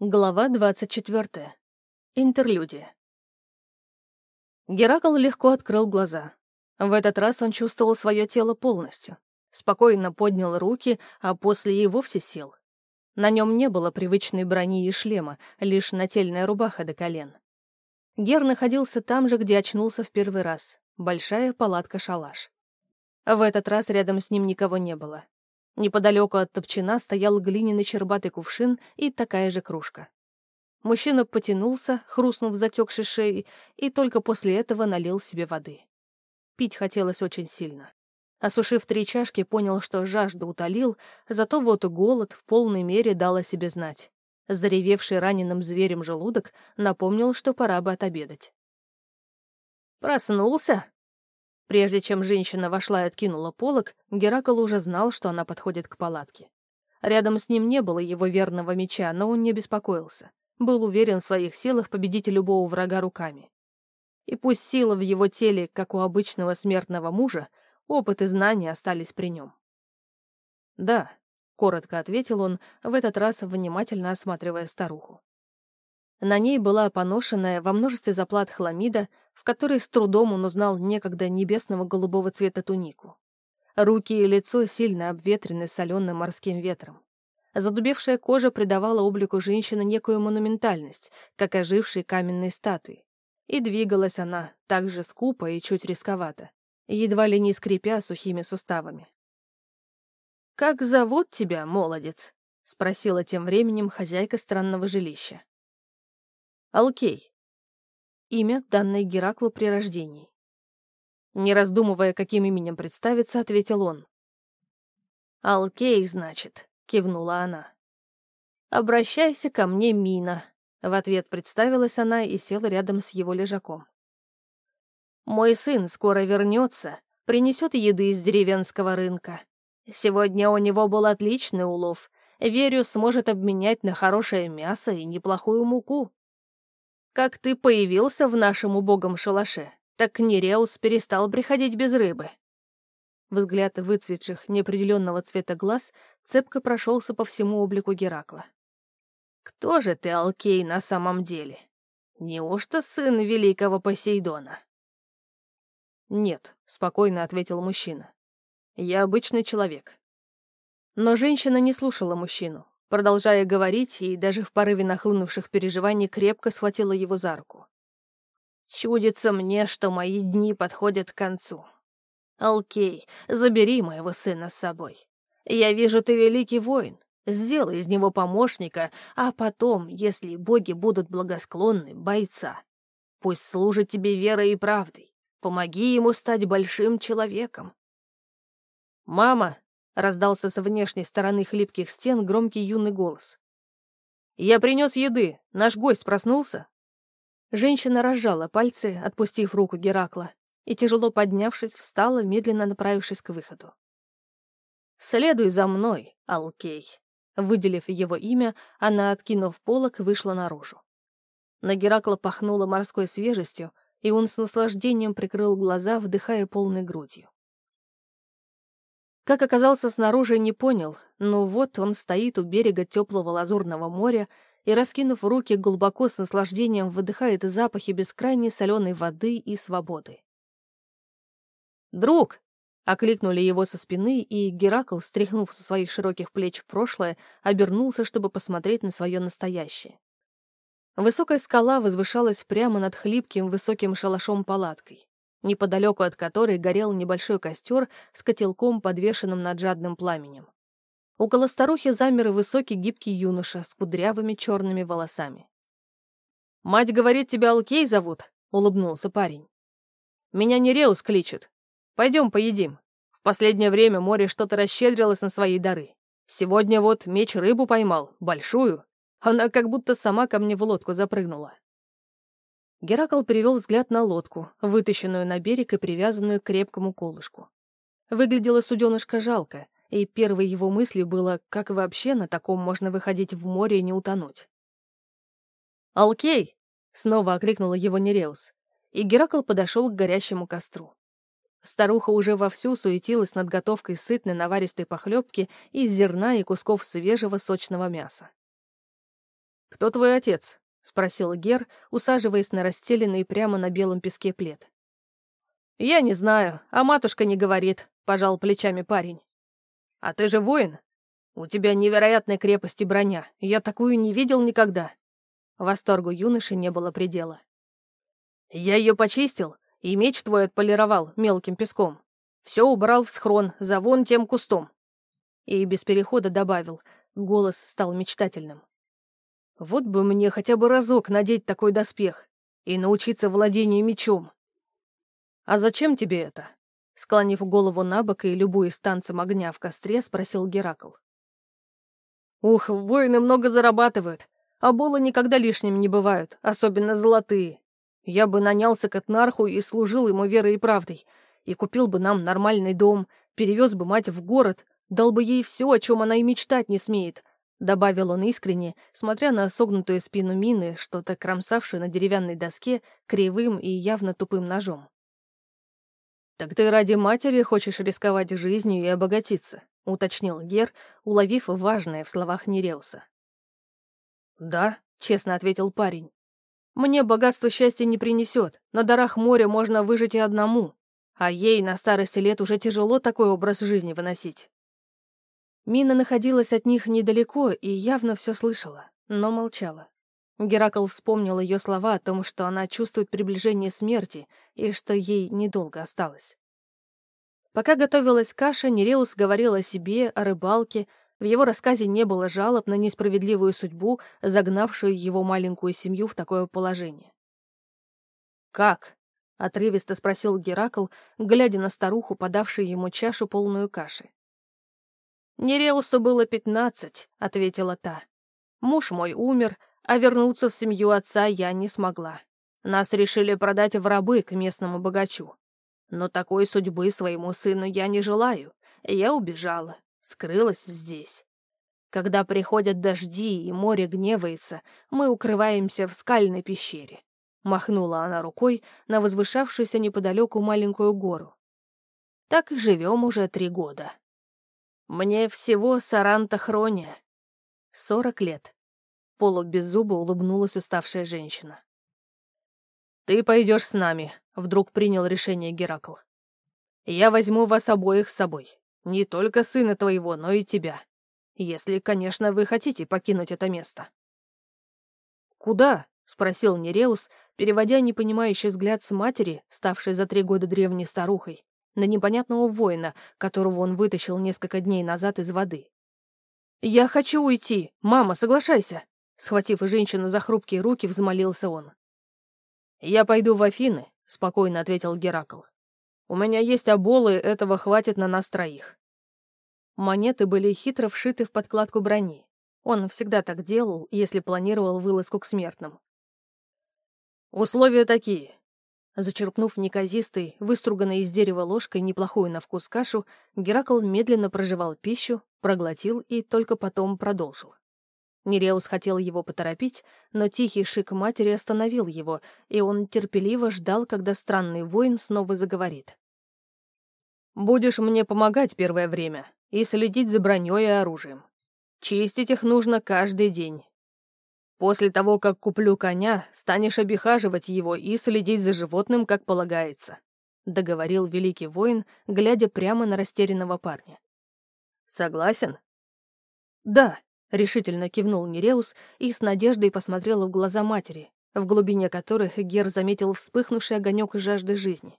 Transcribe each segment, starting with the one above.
Глава 24. Интерлюдия. Геракл легко открыл глаза. В этот раз он чувствовал свое тело полностью. Спокойно поднял руки, а после и вовсе сел. На нем не было привычной брони и шлема, лишь нательная рубаха до колен. Гер находился там же, где очнулся в первый раз. Большая палатка-шалаш. В этот раз рядом с ним никого не было. Неподалеку от топчина стоял глиняный чербатый кувшин и такая же кружка. Мужчина потянулся, хрустнув затекшей шеей, и только после этого налил себе воды. Пить хотелось очень сильно. Осушив три чашки, понял, что жажду утолил, зато вот голод в полной мере дал о себе знать. Заревевший раненым зверем желудок напомнил, что пора бы отобедать. «Проснулся?» Прежде чем женщина вошла и откинула полог, Геракл уже знал, что она подходит к палатке. Рядом с ним не было его верного меча, но он не беспокоился. Был уверен в своих силах победить любого врага руками. И пусть сила в его теле, как у обычного смертного мужа, опыт и знания остались при нем. «Да», — коротко ответил он, в этот раз внимательно осматривая старуху. На ней была поношенная во множестве заплат хламида, в которой с трудом он узнал некогда небесного голубого цвета тунику. Руки и лицо сильно обветрены соленым морским ветром. Задубевшая кожа придавала облику женщины некую монументальность, как ожившей каменной статуи. И двигалась она так же скупо и чуть рисковато, едва ли не скрипя сухими суставами. «Как зовут тебя, молодец?» — спросила тем временем хозяйка странного жилища. Алкей. Имя, данное Гераклу при рождении. Не раздумывая, каким именем представиться, ответил он. «Алкей, значит», — кивнула она. «Обращайся ко мне, Мина», — в ответ представилась она и села рядом с его лежаком. «Мой сын скоро вернется, принесет еды из деревенского рынка. Сегодня у него был отличный улов. Верю, сможет обменять на хорошее мясо и неплохую муку. Как ты появился в нашем убогом шалаше, так Нереус перестал приходить без рыбы. Взгляд выцветших неопределенного цвета глаз цепко прошелся по всему облику Геракла. «Кто же ты, Алкей, на самом деле? Неужто сын великого Посейдона?» «Нет», — спокойно ответил мужчина. «Я обычный человек». Но женщина не слушала мужчину, Продолжая говорить, и даже в порыве нахлынувших переживаний крепко схватила его за руку. «Чудится мне, что мои дни подходят к концу. Алкей, забери моего сына с собой. Я вижу, ты великий воин. Сделай из него помощника, а потом, если боги будут благосклонны, бойца. Пусть служит тебе верой и правдой. Помоги ему стать большим человеком». «Мама!» Раздался со внешней стороны хлипких стен громкий юный голос. «Я принес еды. Наш гость проснулся?» Женщина разжала пальцы, отпустив руку Геракла, и, тяжело поднявшись, встала, медленно направившись к выходу. «Следуй за мной, Алкей». Выделив его имя, она, откинув полок, вышла наружу. На Геракла пахнуло морской свежестью, и он с наслаждением прикрыл глаза, вдыхая полной грудью. Как оказался снаружи, не понял, но вот он стоит у берега теплого лазурного моря и, раскинув руки, глубоко с наслаждением выдыхает запахи бескрайней соленой воды и свободы. «Друг!» — окликнули его со спины, и Геракл, стряхнув со своих широких плеч прошлое, обернулся, чтобы посмотреть на свое настоящее. Высокая скала возвышалась прямо над хлипким высоким шалашом-палаткой неподалеку от которой горел небольшой костер с котелком, подвешенным над жадным пламенем. Около старухи замер высокий гибкий юноша с кудрявыми черными волосами. «Мать говорит, тебя Алкей зовут?» — улыбнулся парень. «Меня Нереус кличет. Пойдем поедим. В последнее время море что-то расщедрилось на свои дары. Сегодня вот меч рыбу поймал, большую. Она как будто сама ко мне в лодку запрыгнула. Геракл перевел взгляд на лодку, вытащенную на берег и привязанную к крепкому колышку. Выглядело суденышко жалко, и первой его мыслью было, как вообще на таком можно выходить в море и не утонуть. «Алкей!» — снова окликнула его Нереус, и Геракл подошел к горящему костру. Старуха уже вовсю суетилась над готовкой сытной наваристой похлебки из зерна и кусков свежего сочного мяса. кто твой отец?» — спросил Гер, усаживаясь на расстеленный прямо на белом песке плед. «Я не знаю, а матушка не говорит», — пожал плечами парень. «А ты же воин? У тебя невероятной крепости броня. Я такую не видел никогда». Восторгу юноши не было предела. «Я ее почистил, и меч твой отполировал мелким песком. Все убрал в схрон, за вон тем кустом». И без перехода добавил, голос стал мечтательным. «Вот бы мне хотя бы разок надеть такой доспех и научиться владению мечом». «А зачем тебе это?» Склонив голову на бок и любуясь танцем огня в костре, спросил Геракл. «Ух, воины много зарабатывают, а болы никогда лишними не бывают, особенно золотые. Я бы нанялся к Этнарху и служил ему верой и правдой, и купил бы нам нормальный дом, перевез бы мать в город, дал бы ей все, о чем она и мечтать не смеет, добавил он искренне, смотря на согнутую спину мины, что-то кромсавшую на деревянной доске кривым и явно тупым ножом. «Так ты ради матери хочешь рисковать жизнью и обогатиться», — уточнил Гер, уловив важное в словах Нереуса. «Да», — честно ответил парень. «Мне богатство счастья не принесет. На дарах моря можно выжить и одному. А ей на старости лет уже тяжело такой образ жизни выносить». Мина находилась от них недалеко и явно все слышала, но молчала. Геракл вспомнил ее слова о том, что она чувствует приближение смерти и что ей недолго осталось. Пока готовилась каша, Нереус говорил о себе, о рыбалке, в его рассказе не было жалоб на несправедливую судьбу, загнавшую его маленькую семью в такое положение. «Как?» — отрывисто спросил Геракл, глядя на старуху, подавшую ему чашу, полную каши. «Нереусу было пятнадцать», — ответила та. «Муж мой умер, а вернуться в семью отца я не смогла. Нас решили продать в рабы к местному богачу. Но такой судьбы своему сыну я не желаю. Я убежала скрылась здесь. Когда приходят дожди и море гневается, мы укрываемся в скальной пещере. Махнула она рукой на возвышавшуюся неподалеку маленькую гору. Так и живем уже три года. Мне всего Саранта Хрония. Сорок лет. Полубеззубо улыбнулась уставшая женщина. «Ты пойдешь с нами», — вдруг принял решение Геракл. «Я возьму вас обоих с собой. Не только сына твоего, но и тебя. Если, конечно, вы хотите покинуть это место». «Куда?» — спросил Нереус, переводя непонимающий взгляд с матери, ставшей за три года древней старухой, на непонятного воина, которого он вытащил несколько дней назад из воды. «Я хочу уйти! Мама, соглашайся!» Схватив женщину за хрупкие руки, взмолился он. «Я пойду в Афины», — спокойно ответил Геракл. У меня есть оболы, этого хватит на нас троих». Монеты были хитро вшиты в подкладку брони. Он всегда так делал, если планировал вылазку к смертным. «Условия такие». Зачерпнув неказистой, выструганной из дерева ложкой неплохую на вкус кашу, Геракл медленно проживал пищу, проглотил и только потом продолжил. Нереус хотел его поторопить, но тихий шик матери остановил его, и он терпеливо ждал, когда странный воин снова заговорит. «Будешь мне помогать первое время и следить за броней и оружием. Чистить их нужно каждый день. После того, как куплю коня, станешь обихаживать его и следить за животным, как полагается», — договорил великий воин, глядя прямо на растерянного парня. «Согласен?» «Да», — решительно кивнул Нереус и с надеждой посмотрел в глаза матери, в глубине которых Гер заметил вспыхнувший огонек жажды жизни.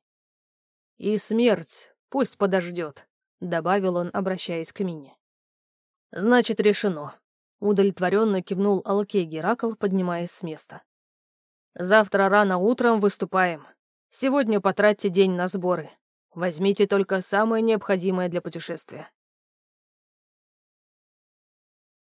«И смерть пусть подождет», — добавил он, обращаясь к Мине. «Значит, решено», — удовлетворенно кивнул Алкей Геракл, поднимаясь с места. «Завтра рано утром выступаем. Сегодня потратьте день на сборы. Возьмите только самое необходимое для путешествия.